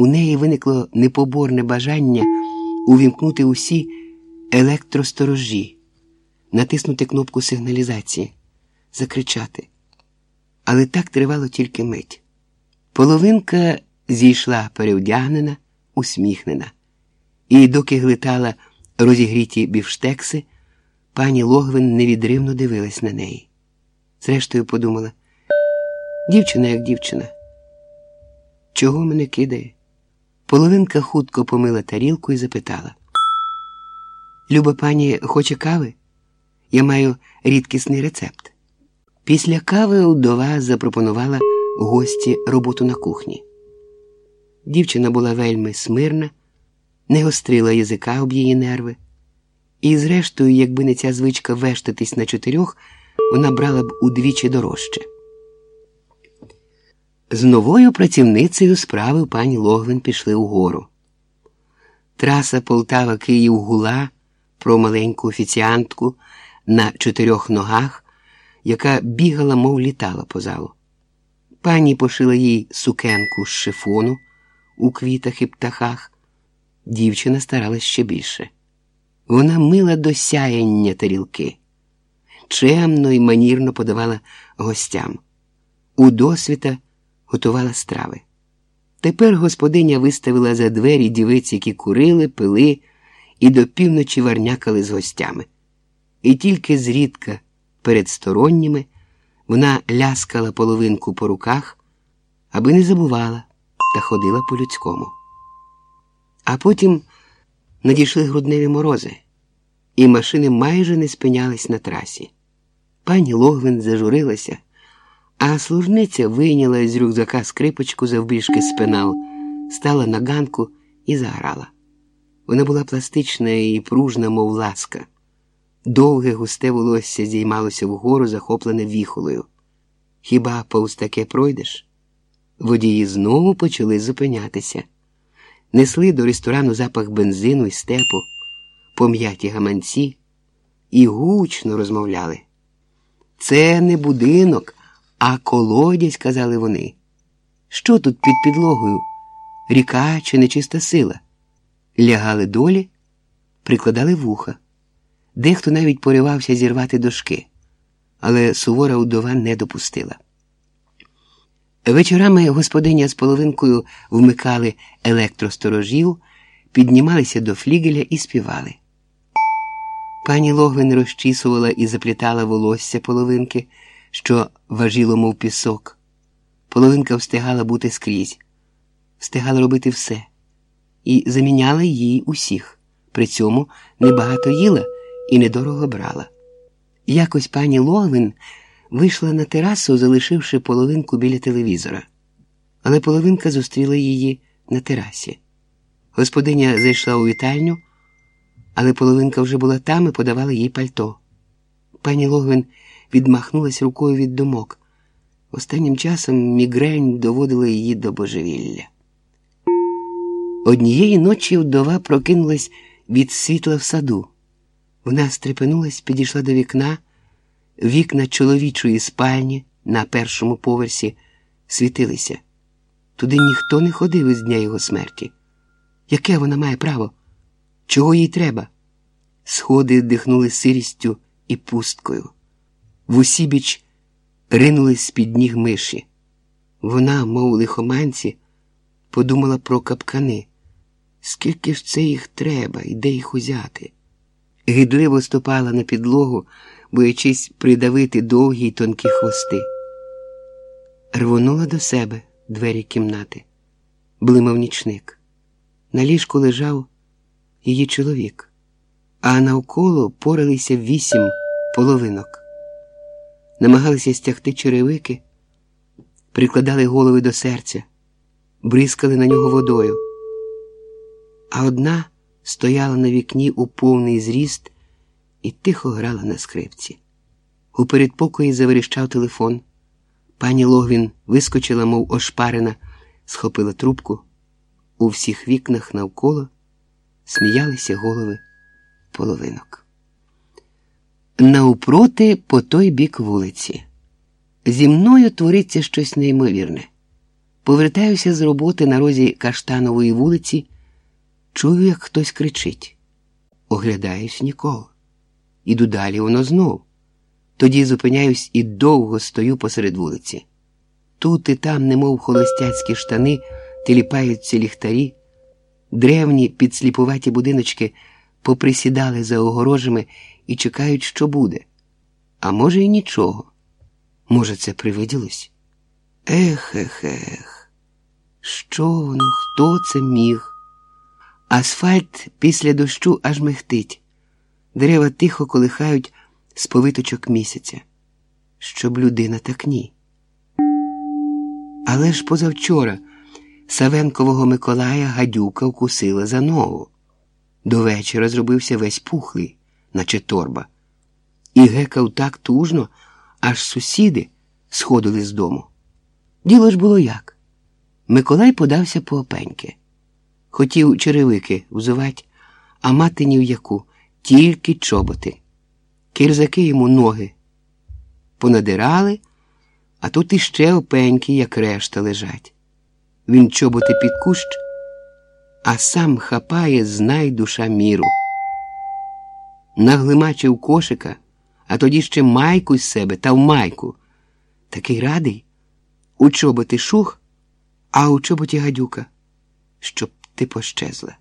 у неї виникло непоборне бажання увімкнути усі електросторожі, натиснути кнопку сигналізації, закричати. Але так тривало тільки мить. Половинка зійшла переодягнена, усміхнена, і доки глитала розігріті бівштекси, пані Логвин невідривно дивилась на неї. Зрештою, подумала, дівчина як дівчина. Чого мене кидає? Половинка хутко помила тарілку і запитала. Люба пані хоче кави? Я маю рідкісний рецепт. Після кави удова запропонувала гості роботу на кухні. Дівчина була вельми смирна, не гострила язика об її нерви, і, зрештою, якби не ця звичка вештатись на чотирьох, вона брала б удвічі дорожче. З новою працівницею справи пані Логвин пішли угору. Траса Полтава Київ гула про маленьку офіціантку на чотирьох ногах, яка бігала, мов літала по залу. Пані пошила їй сукенку з шифону у квітах і птахах. Дівчина старалась ще більше. Вона мила до сяяння тарілки, чемно і манірно подавала гостям. У досвіта готувала страви. Тепер господиня виставила за двері дівиць, які курили, пили і до півночі варнякали з гостями. І тільки зрідка перед сторонніми вона ляскала половинку по руках, аби не забувала та ходила по людському. А потім надійшли грудневі морози, і машини майже не спинялись на трасі. Пані Логвин зажурилася, а служниця вийняла з рюкзака скрипочку завбільшки спинал, стала на ганку і заграла. Вона була пластична і пружна, мов ласка. Довге густе волосся зіймалося вгору, захоплене віхолою. Хіба повз таке пройдеш? Водії знову почали зупинятися, несли до ресторану запах бензину і степу, пом'яті гаманці і гучно розмовляли. Це не будинок, а колодязь, казали вони. Що тут під підлогою? Ріка чи нечиста сила? Лягали долі, прикладали вуха. Дехто навіть поривався зірвати дошки, але сувора удова не допустила. Вечорами господиня з половинкою вмикали електросторожів, піднімалися до флігеля і співали. Пані Логвин розчісувала і заплітала волосся половинки, що важіло, мов пісок. Половинка встигала бути скрізь, встигала робити все і заміняла їй усіх. При цьому небагато їла і недорого брала. Якось пані Логвин вийшла на терасу, залишивши половинку біля телевізора, але половинка зустріла її на терасі. Господиня зайшла у вітальню, але половинка вже була там і подавала їй пальто. Пані Логвин відмахнулась рукою від думок. Останнім часом мігрень доводила її до божевілля. Однієї ночі вдова прокинулась від світла в саду. Вона стрепенулась, підійшла до вікна, вікна чоловічої спальні на першому поверсі світилися. Туди ніхто не ходив із дня його смерті. Яке вона має право? Чого їй треба? Сходи дихнули сирістю і пусткою. В усібіч ринулись з-під ніг миші. Вона, мов лихоманці, подумала про капкани. Скільки ж це їх треба і де їх узяти? Гидливо ступала на підлогу, боячись придавити довгі й тонкі хвости. Рвонула до себе двері кімнати, блимав нічник. На ліжку лежав її чоловік, а навколо поралися вісім половинок. Намагалися стягти черевики, прикладали голови до серця, бризкали на нього водою. А одна стояла на вікні у повний зріст і тихо грала на скрипці. У передпокої заверіщав телефон. Пані Логвін вискочила, мов ошпарена, схопила трубку. У всіх вікнах навколо сміялися голови половинок. Навпроти по той бік вулиці. Зі мною твориться щось неймовірне. Повертаюся з роботи на розі Каштанової вулиці, чую, як хтось кричить. Оглядаюсь нікого. Іду далі воно знов. Тоді зупиняюсь і довго стою посеред вулиці. Тут і там, немов холостяцькі штани, тіліпаються ліхтарі, древні підсліпуваті будиночки поприсідали за огорожами і чекають, що буде. А може, і нічого. Може, це привиділось? Ех, ех, ех. Що воно, хто це міг? Асфальт після дощу аж мехтить, дерева тихо колихають з повиточок місяця. Щоб людина так ні. Але ж позавчора Савенкового Миколая гадюка вкусила за ногу. До вечора зробився весь пухлий, наче торба, і гекав так тужно, аж сусіди сходили з дому. Діло ж було як. Миколай подався по опеньки. Хотів черевики взувати, а мати ні в яку, тільки чоботи. Кирзаки йому ноги понадирали, а тут іще опеньки, як решта, лежать. Він чоботи під кущ, а сам хапає знай душа міру. Наглимачив кошика, а тоді ще майку з себе та в майку. Такий радий. У чоботи шух, а у чоботі гадюка, щоб ти пощезла.